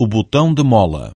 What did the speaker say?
o botão de mola.